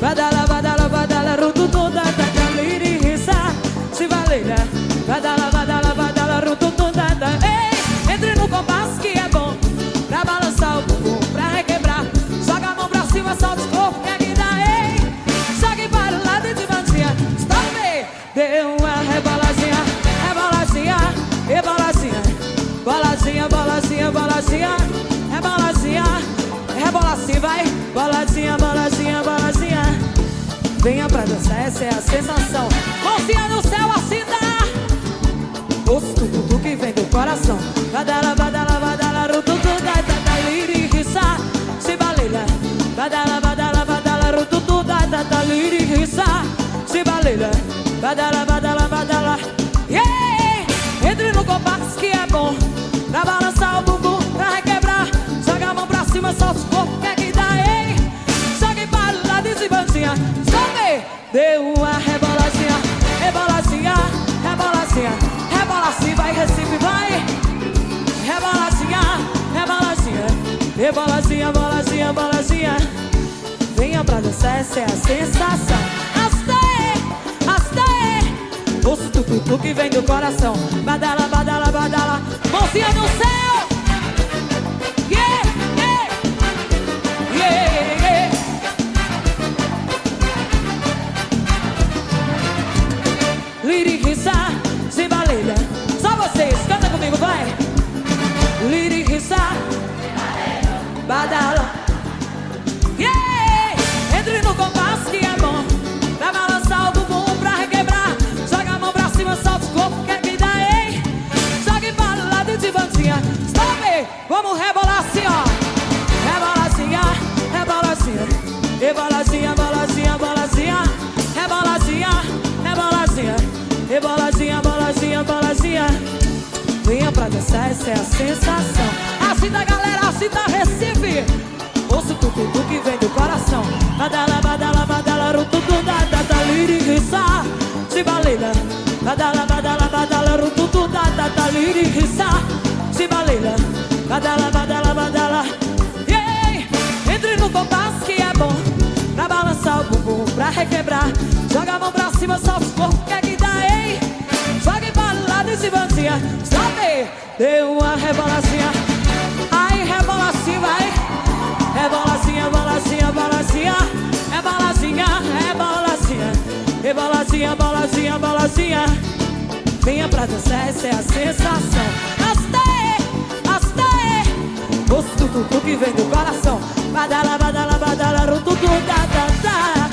badala badala badala rutu toda tá da caliri risa. Se valera né? badala badala badala rutu toda da ei entre no compasso que é bom pra balançar o bumbum pra requebrar. Joga a mão pra cima solta o corpo que aqui dá ei. Jogue para o lado de bandinha stop me. Dê uma rebolazinha, rebolazinha, rebolazinha. bolazinha bolazinha bolazinha. Rebolazinha, rebola vai. Bolazinha bolazinha sensação. Mãozinha no céu, assim dá. Ouço tudo que vem do coração. Badala, badala, badala, rututu, da, da, da, liririça. Se baleia. Badala, badala, badala, rututu, da, da, da, liririça. Se baleia. Badala, badala, badala. Yeah! Entre no compasso que é bom. Pra balançar o bumbum, pra requebrar. Joga a mão pra cima, solta os Deu uma rebolazinha, rebolazinha, rebolazinha, rebolazinha, vai Recife, vai! Rebolazinha, rebolazinha, rebolazinha, bolazinha, bolazinha. Venha pra dançar, essa é a sensação. Astaê, astaê. Ouço tudo que vem do coração. Badala, badala, badala. Mãozinha no céu. Liriquissa, se Rebolazinha, bolazinha, bolazinha Venha pra dançar, essa é a sensação. Assim da galera, assim da Recife. Ouço tudo que vem do coração. Badala, badala, badala, rututu, da, da, da, liriquissa Se baleia Badala, badala, badala, rututu, da, da, da, liriquissa Se baleia Badala, badala, badala. Yeah. Entre no compasso que é bom. Pra balançar o bumbum, pra requebrar. Joga a mão pra cima, solta desse banzinha Sobe, deu uma rebolazinha Ai, rebolacinha, vai Rebolazinha, bolazinha, bolazinha É bolazinha, é bolazinha É bolazinha, bolazinha, bolazinha Venha pra dançar, essa é a sensação. Astaê, astaê Ouço tudo que vem do coração. Badala, badala, badala, rututu, da, da, da